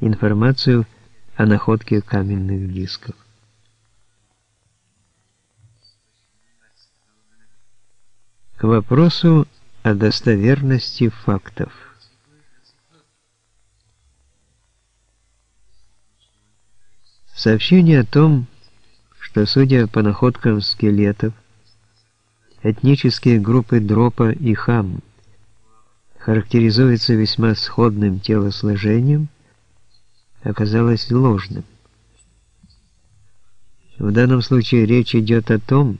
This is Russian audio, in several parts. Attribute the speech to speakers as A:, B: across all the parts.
A: информацию о находке каменных дисков. К вопросу о достоверности фактов. Сообщение о том, что, судя по находкам скелетов, этнические группы Дропа и Хам характеризуются весьма сходным телосложением, оказалось ложным. В данном случае речь идет о том,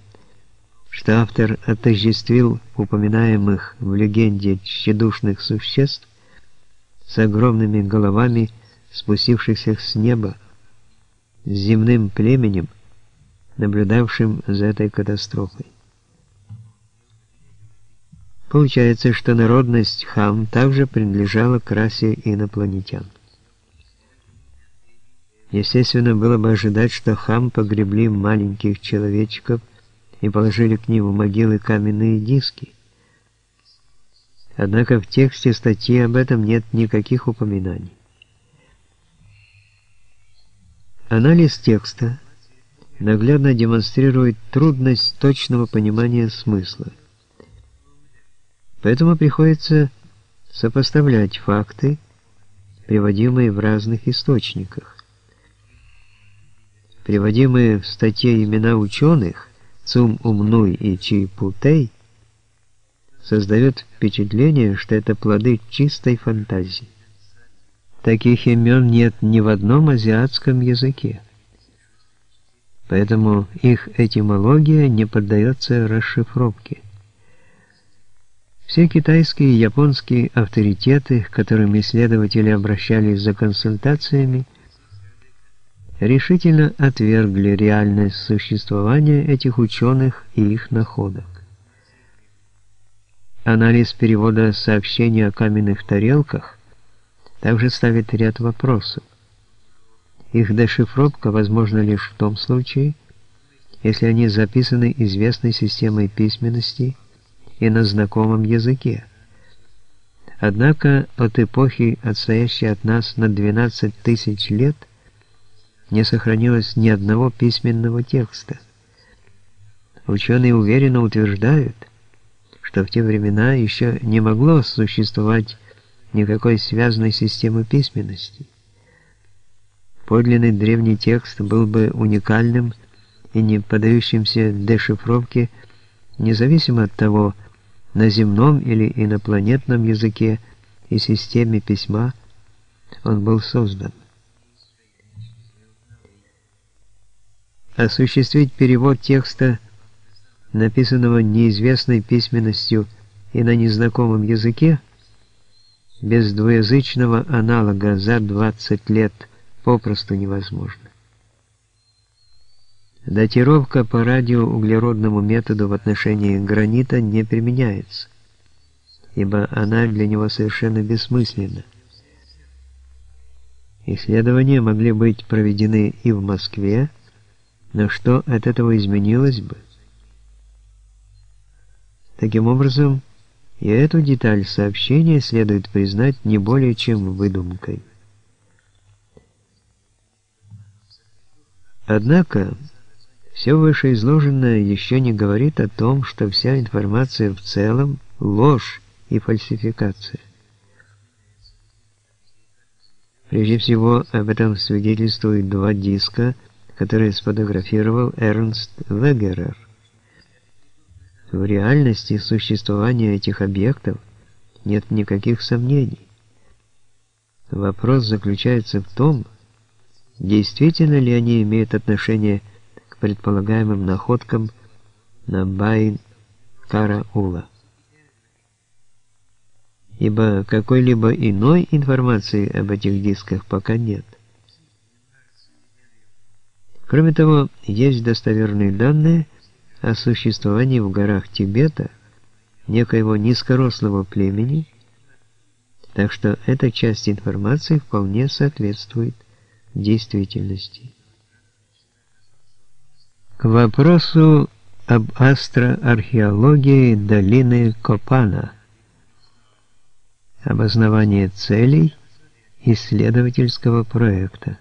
A: что автор отождествил упоминаемых в легенде тщедушных существ с огромными головами спустившихся с неба, с земным племенем, наблюдавшим за этой катастрофой. Получается, что народность хам также принадлежала к расе инопланетян. Естественно, было бы ожидать, что хам погребли маленьких человечков и положили к ним в могилы каменные диски. Однако в тексте статьи об этом нет никаких упоминаний. Анализ текста наглядно демонстрирует трудность точного понимания смысла. Поэтому приходится сопоставлять факты, приводимые в разных источниках. Приводимые в статье имена ученых Цум Умнуй и Чи Путей создают впечатление, что это плоды чистой фантазии. Таких имен нет ни в одном азиатском языке поэтому их этимология не поддается расшифровке. Все китайские и японские авторитеты, к которым исследователи обращались за консультациями, решительно отвергли реальность существования этих ученых и их находок. Анализ перевода сообщений о каменных тарелках также ставит ряд вопросов. Их дешифровка возможна лишь в том случае, если они записаны известной системой письменности и на знакомом языке. Однако от эпохи, отстоящей от нас на 12 тысяч лет, не сохранилось ни одного письменного текста. Ученые уверенно утверждают, что в те времена еще не могло существовать никакой связанной системы письменности. Подлинный древний текст был бы уникальным и не поддающимся дешифровке, независимо от того, на земном или инопланетном языке и системе письма он был создан. Осуществить перевод текста, написанного неизвестной письменностью и на незнакомом языке, без двуязычного аналога за 20 лет – попросту невозможно. Датировка по радиоуглеродному методу в отношении гранита не применяется, ибо она для него совершенно бессмысленна. Исследования могли быть проведены и в Москве, но что от этого изменилось бы? Таким образом, и эту деталь сообщения следует признать не более чем выдумкой. Однако, все вышеизложенное еще не говорит о том, что вся информация в целом – ложь и фальсификация. Прежде всего, об этом свидетельствуют два диска, которые сфотографировал Эрнст Вегерер. В реальности существования этих объектов нет никаких сомнений. Вопрос заключается в том, действительно ли они имеют отношение к предполагаемым находкам на Байн-Караула. Ибо какой-либо иной информации об этих дисках пока нет. Кроме того, есть достоверные данные о существовании в горах Тибета некоего низкорослого племени, так что эта часть информации вполне соответствует действительности. К вопросу об астроархеологии долины Копана. Обоснование целей исследовательского проекта.